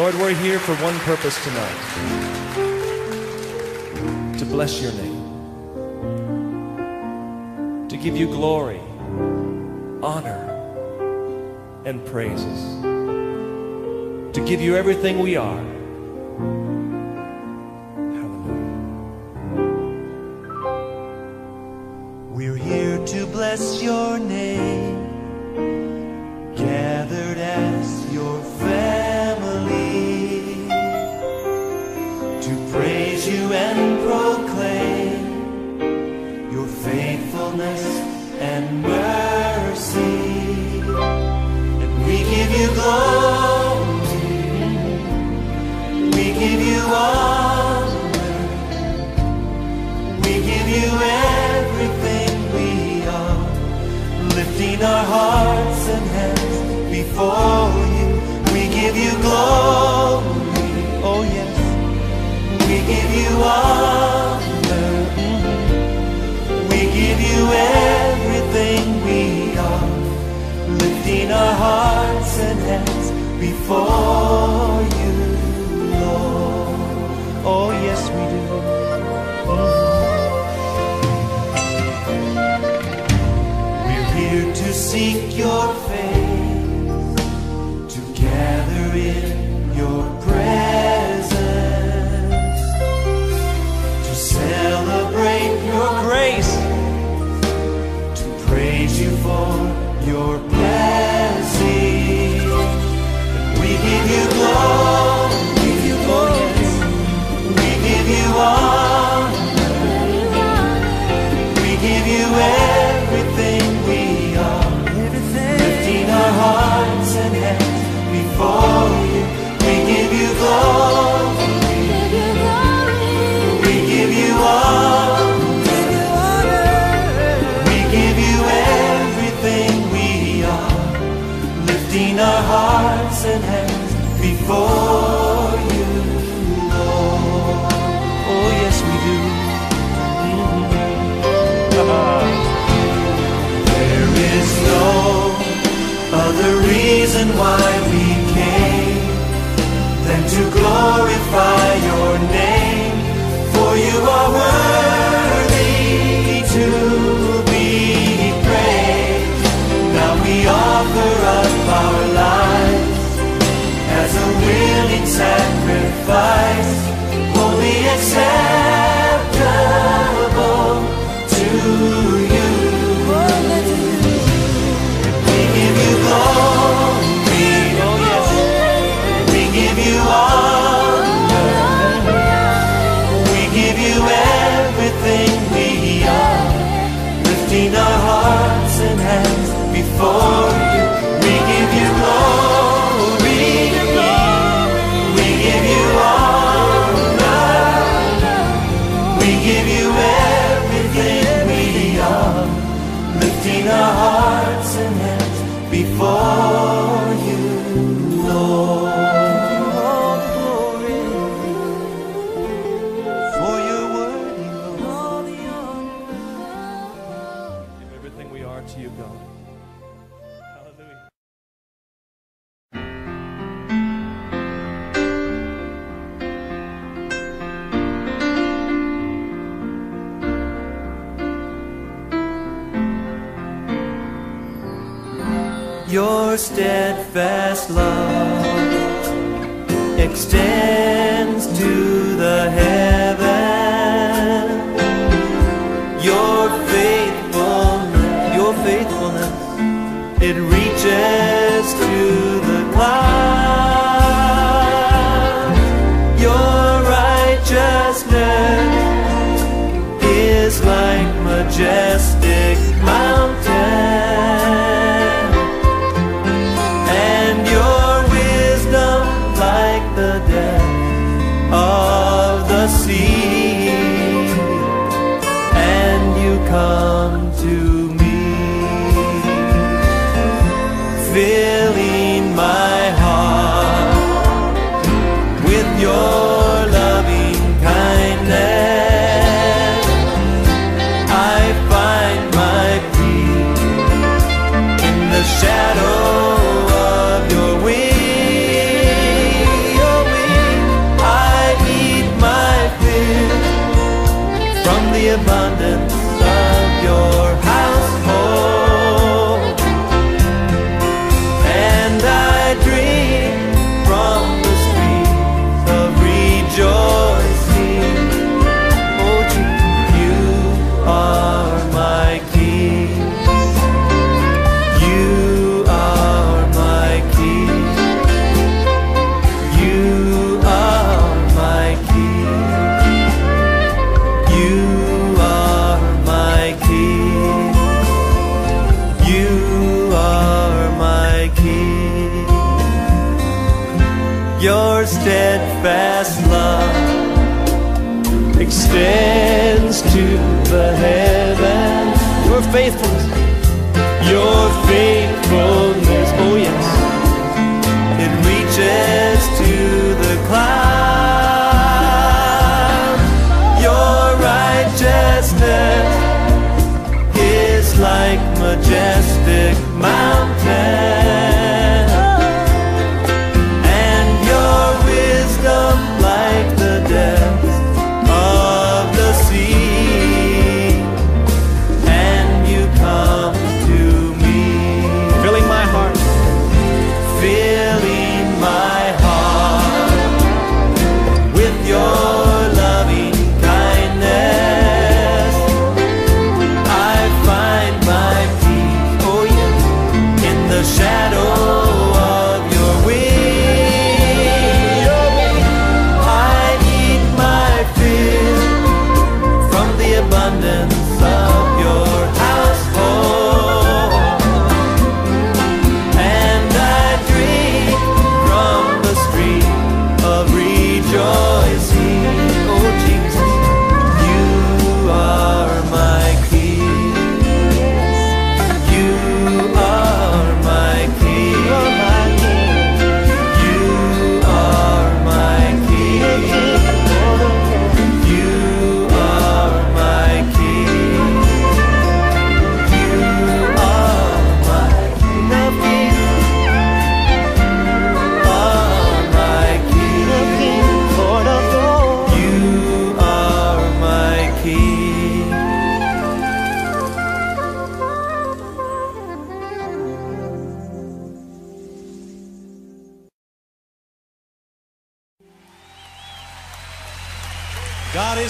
Lord, we're here for one purpose tonight to bless your name, to give you glory, honor, and praises, to give you everything we are. We're here to bless your name. In our hearts and hands before you, we give you glory. Oh, yes, we give you honor. We give you everything we are. Lifting our hearts and hands before reason why we came than to glory.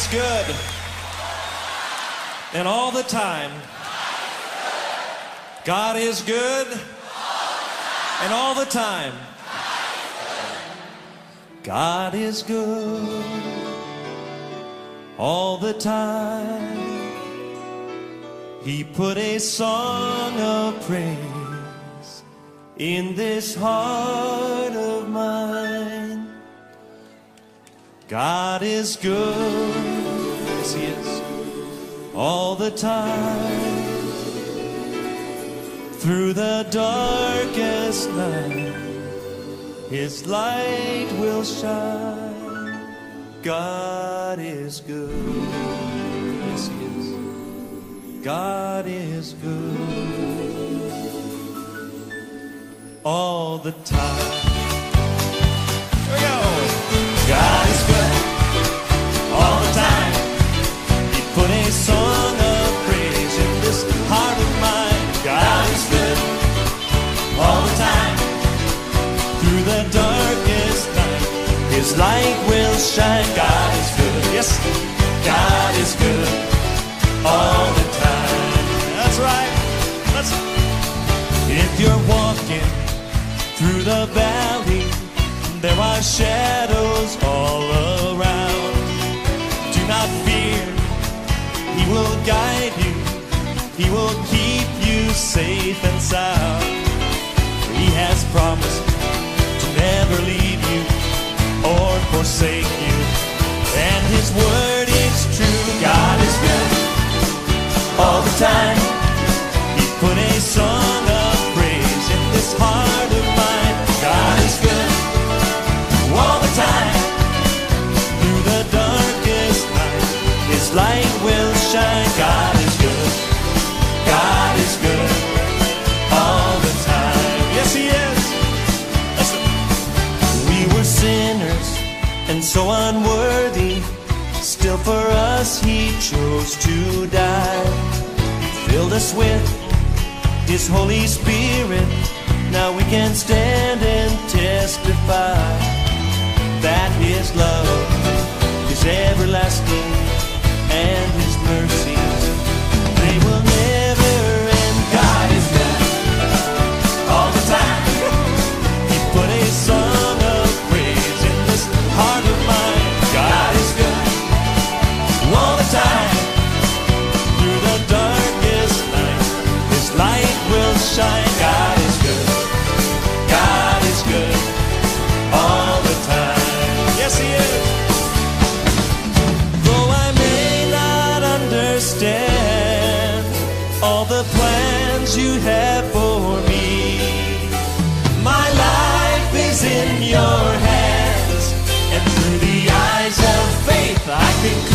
Is good. And all the time. God is good. And all the time. God is good all the time. He put a song of praise in this heart of mine. God is good, yes, He is, all the time. Through the darkest night. His light will shine. God is good. Yes, He is. God is good. All the time. His light will shine. God is good. Yes, God is good all the time. That's right. That's if you're walking through the valley, there are shadows all around. Do not fear. He will guide you. He will keep you safe and sound. He has promised to never leave forsake you. And his word is true. God is good all the time. He put a song and so unworthy. Still for us he chose to die. Filled us with his Holy Spirit. Now we can stand and testify that his love is everlasting and his mercies they will I think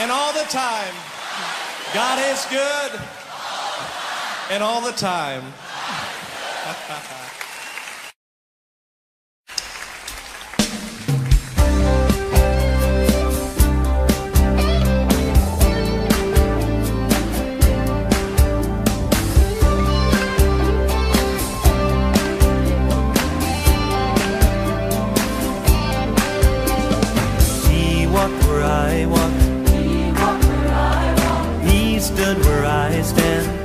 and all the time. God is good and all the time. where I stand.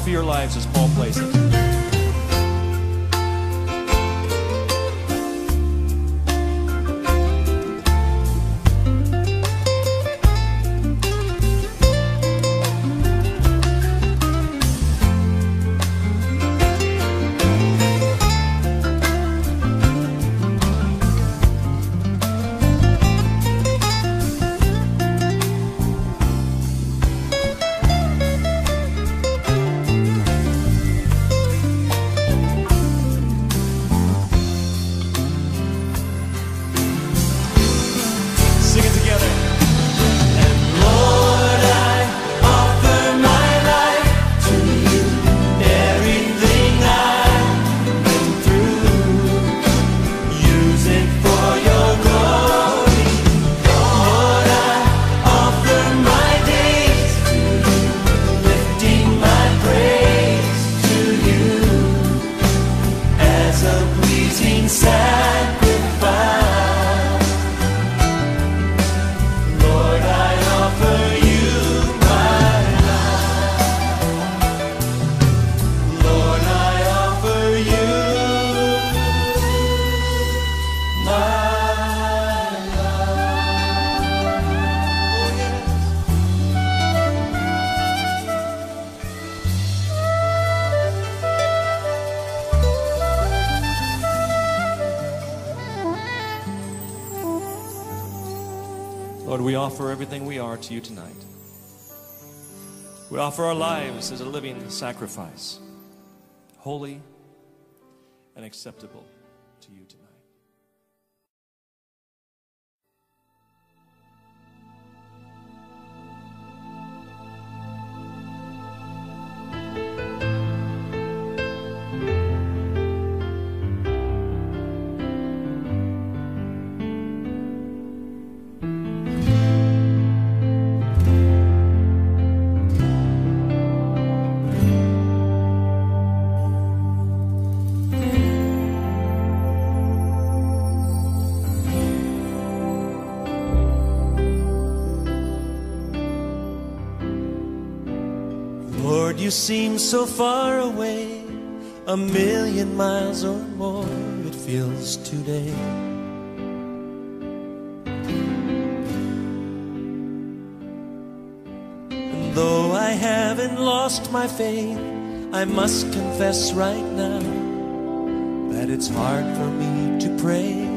Offer your lives as Paul plays you tonight. We offer our lives as a living sacrifice, holy and acceptable. you seem so far away A million miles or more it feels today. And though I haven't lost my faith I must confess right now That it's hard for me to pray.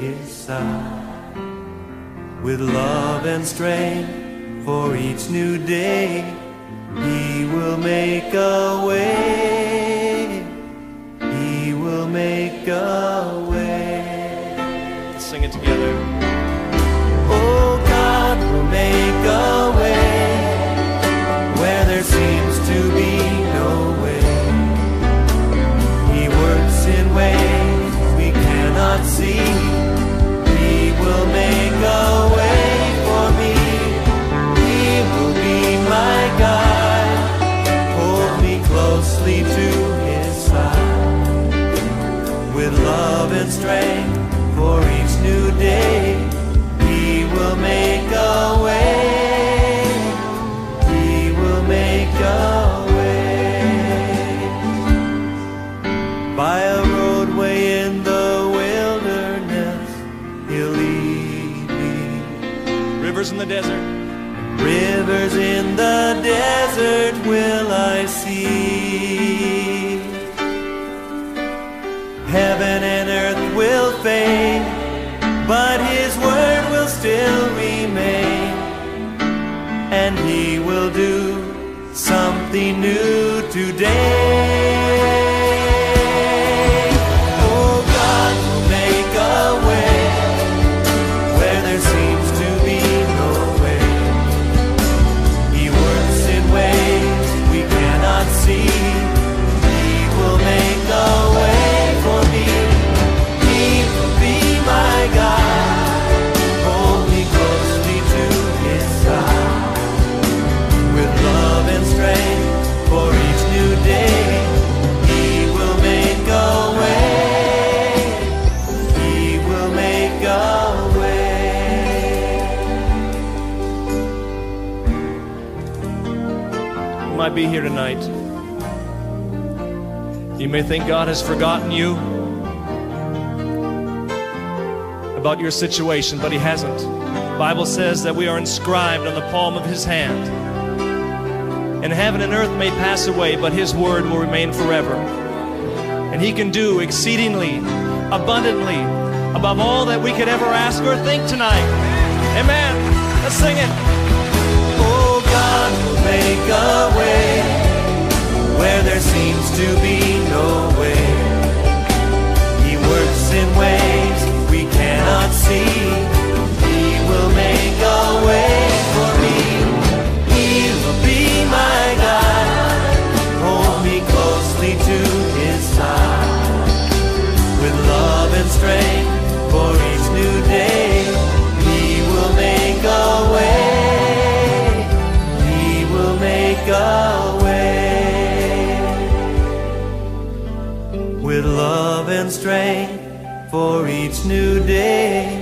his side with love and strength for each new day he will make a way. in the desert will I see. Heaven and earth will fade, but his word will still remain. And he will do something new today. here tonight. You may think God has forgotten you about your situation, but He hasn't. The Bible says that we are inscribed on the palm of His hand. And heaven and earth may pass away, but His word will remain forever. And He can do exceedingly, abundantly, above all that we could ever ask or think tonight. Amen. Let's sing it make a way where there seems to be no way. He works in ways we cannot see. for each new day.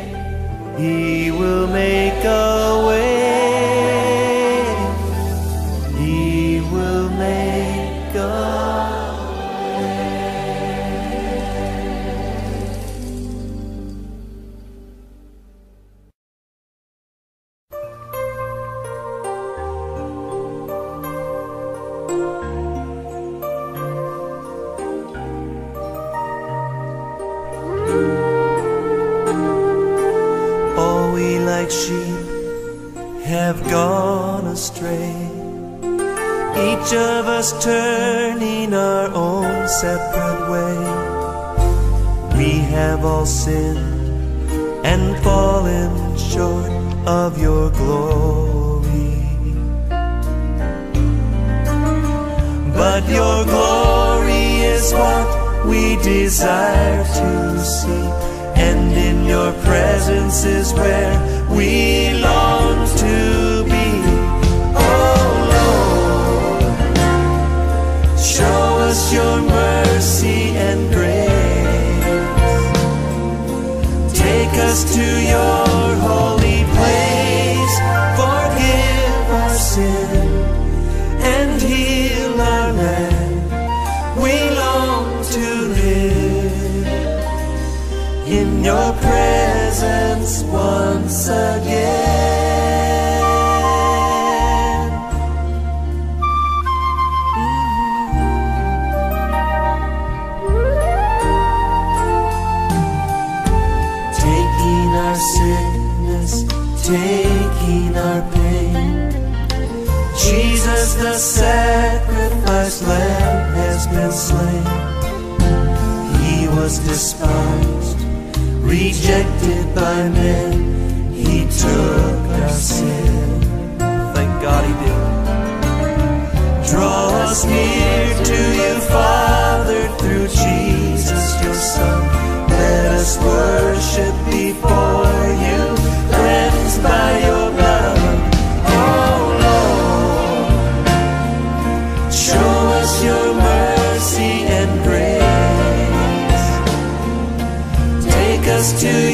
Sickness, taking our pain. Jesus, the sacrifice lamb has been slain. He was despised, rejected by men. He took our sin. Thank God he did. Draw us near to you, Father, through Jesus, your Son. Let us worship to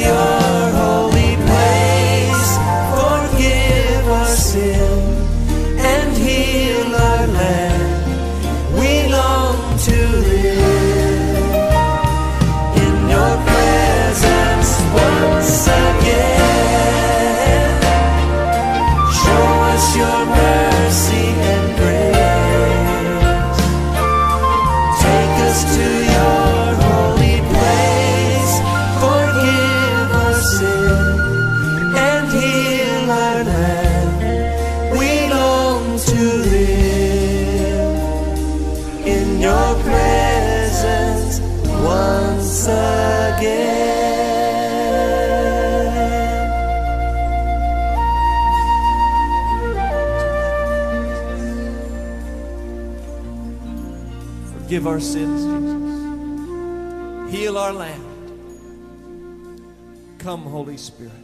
Holy Spirit.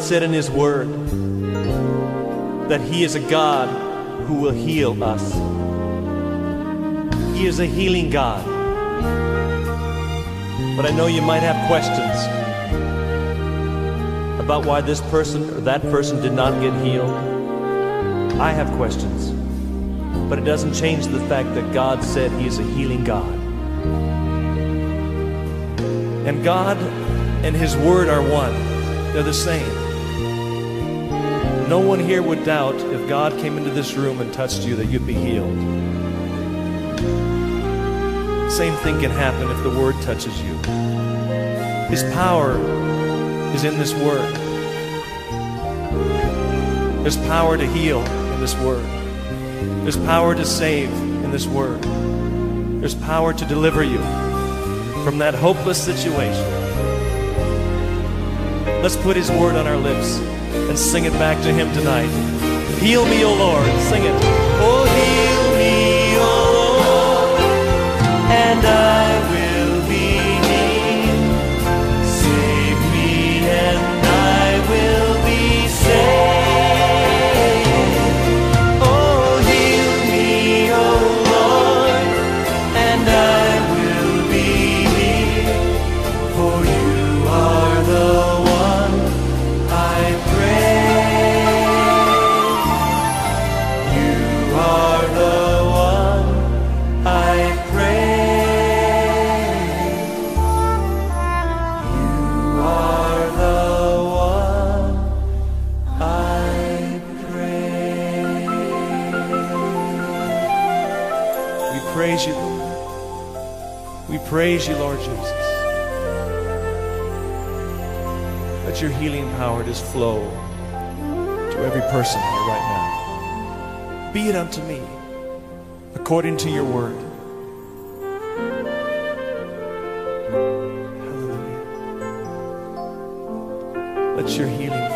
Said in His Word that He is a God who will heal us. He is a healing God. But I know you might have questions about why this person or that person did not get healed. I have questions. But it doesn't change the fact that God said He is a healing God. And God and His Word are one, they're the same. No one here would doubt if God came into this room and touched you that you'd be healed. Same thing can happen if the Word touches you. His power is in this Word. There's power to heal in this Word. There's power to save in this Word. There's power to deliver you from that hopeless situation. Let's put His Word on our lips and sing it back to Him tonight. Heal me, O Lord. Sing it. Oh, heal me, oh Lord, and I Your healing power just flow to every person here right now. Be it unto me according to your word. Hallelujah. Let your healing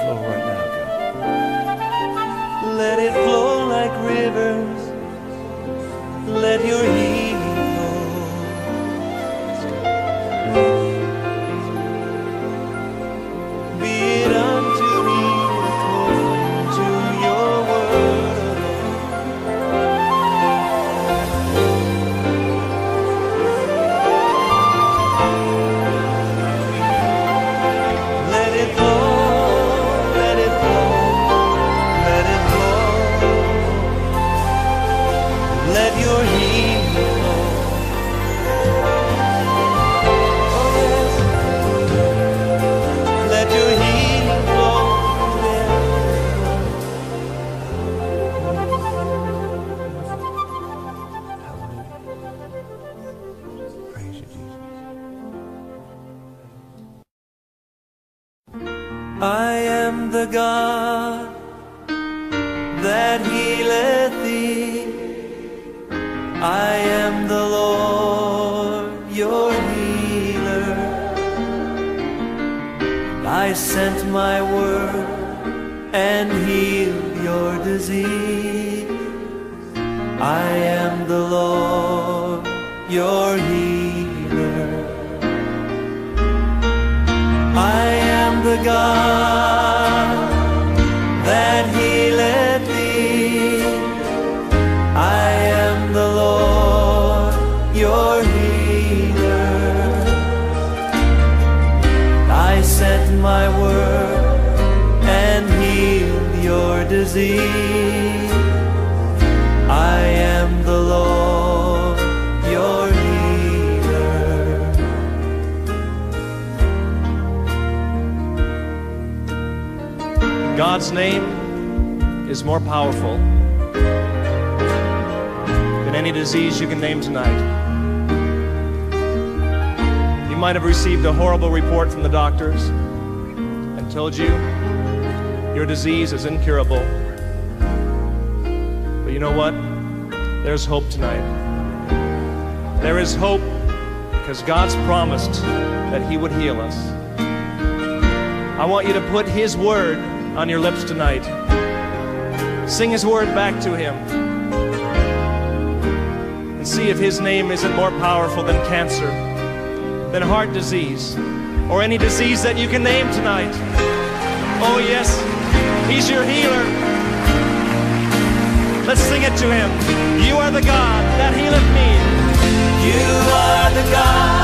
God's name is more powerful than any disease you can name tonight. You might have received a horrible report from the doctors and told you your disease is incurable. But you know what? There's hope tonight. There is hope because God's promised that He would heal us. I want you to put His word on your lips tonight. Sing His word back to Him. And see if His name isn't more powerful than cancer, than heart disease, or any disease that you can name tonight. Oh, yes, He's your healer. Let's sing it to Him. You are the God that healeth me. You are the God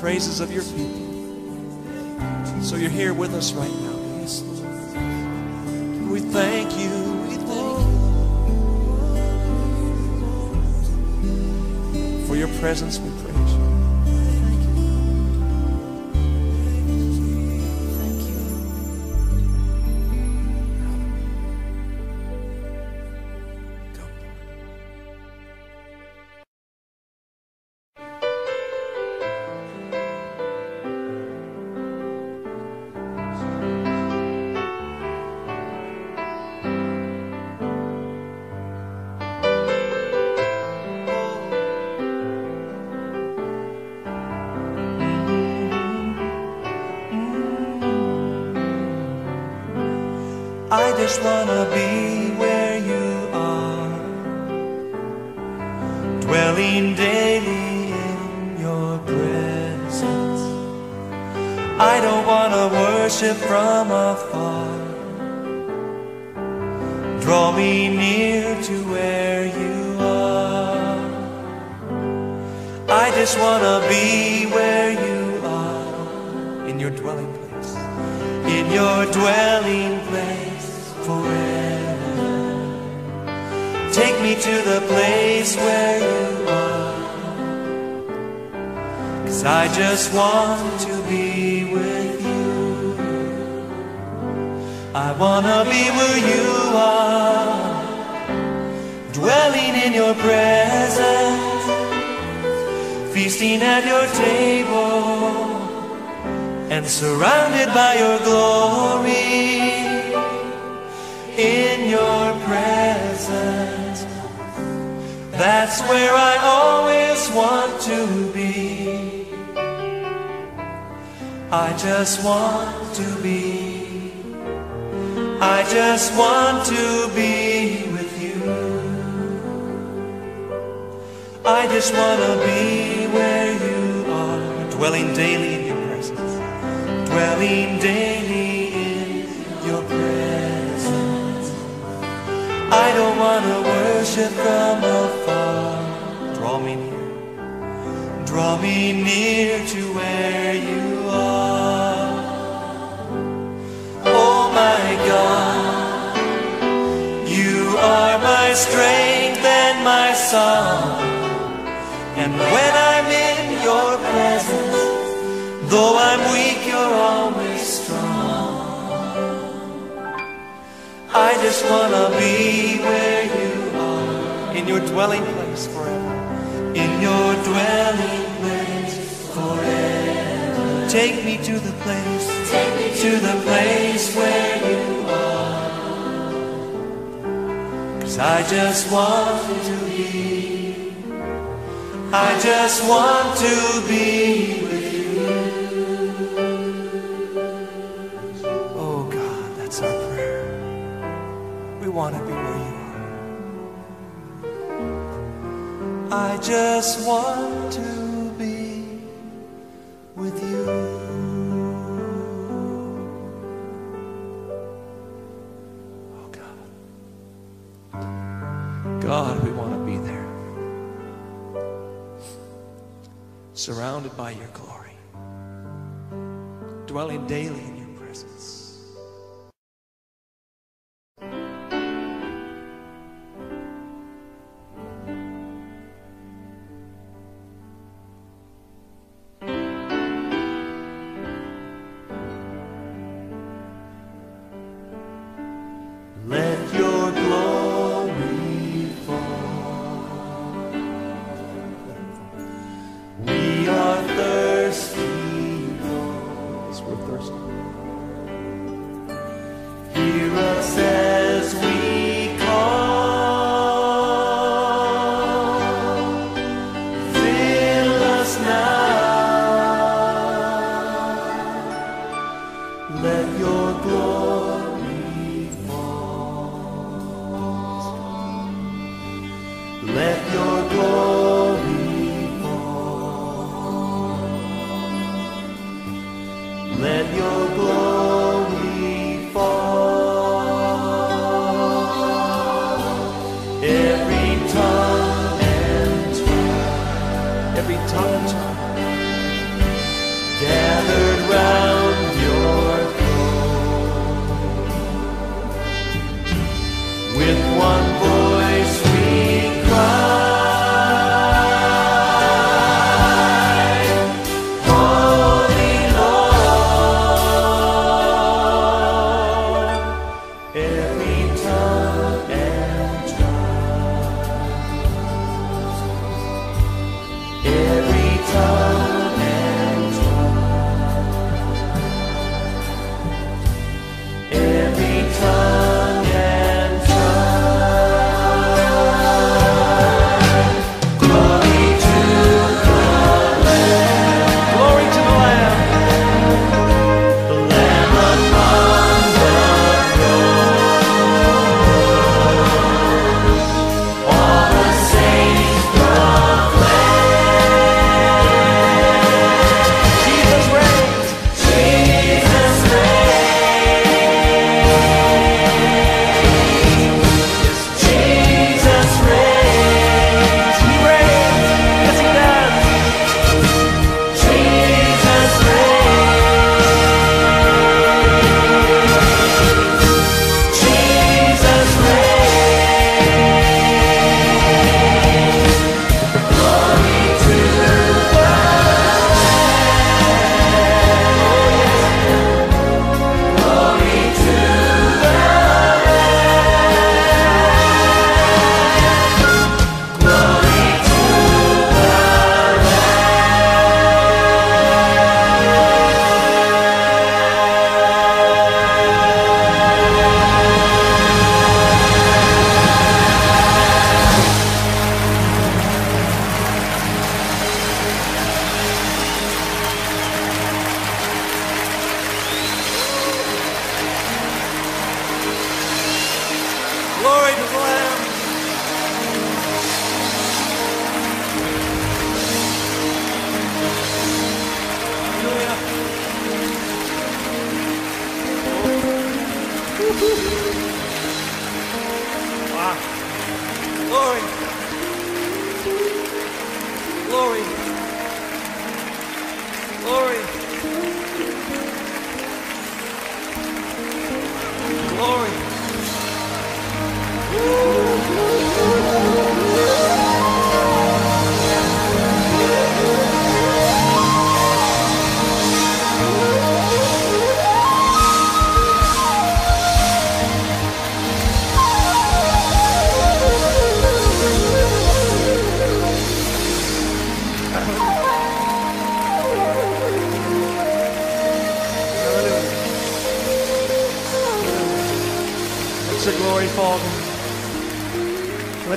praises of your people. So you're here with us right now. Yes, Lord. We thank you. We thank you. For your presence, we praise be where you are, dwelling daily in your presence, dwelling daily in your presence. I don't want to worship from afar. Draw me near, draw me near to where you are. Oh my God, you are my strength and my song when I'm in your presence. Though I'm weak, you're always strong. I just want to be where you are, in your dwelling place forever. In your dwelling place forever. Take me to the place, Take me to the place where you are. Cause I just want to be. I just want to be with you. Oh God, that's our prayer. We want to be where you are. I just want to be with you. Oh God. God, surrounded by your glory, dwelling daily Let your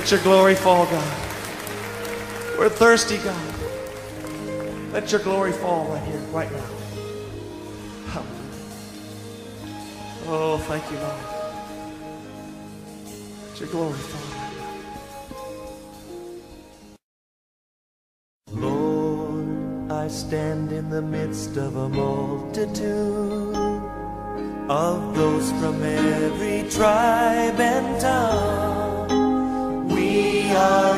Let your glory fall, God. We're thirsty, God. Let your glory fall right here, right now. Oh, thank you, Lord. Let your glory fall. Lord, I stand in the midst of a multitude of those from every tribe and tongue. We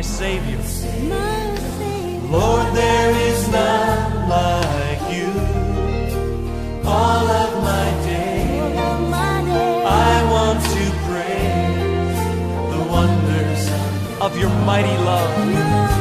my Savior. Savior. Lord, there is none like you. All of my days, I want to praise the wonders of your mighty love.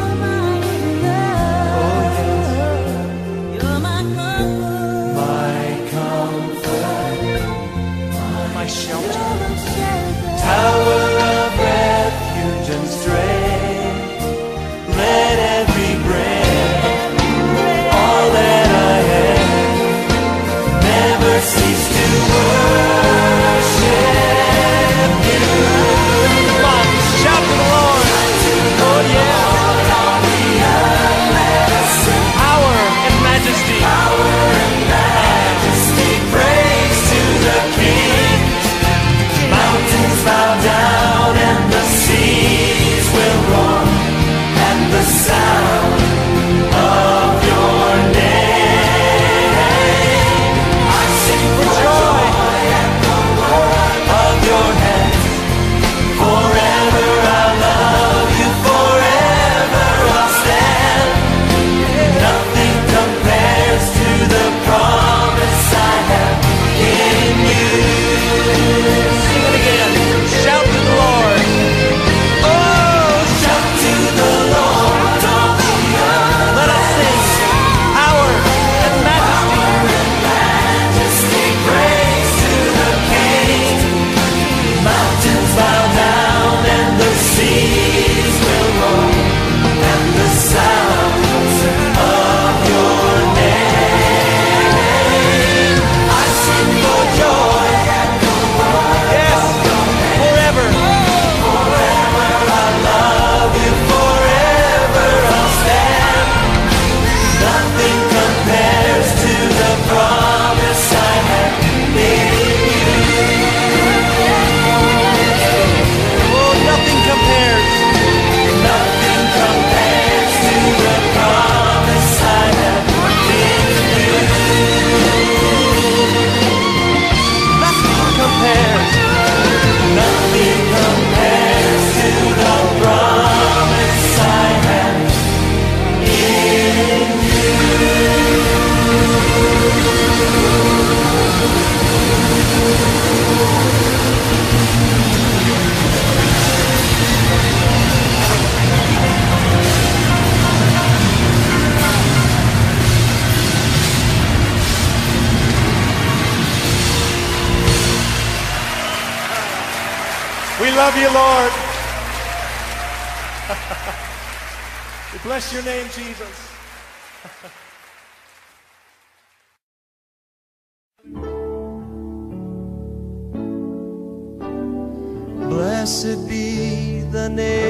love you, Lord. we bless your name, Jesus. Blessed be the name.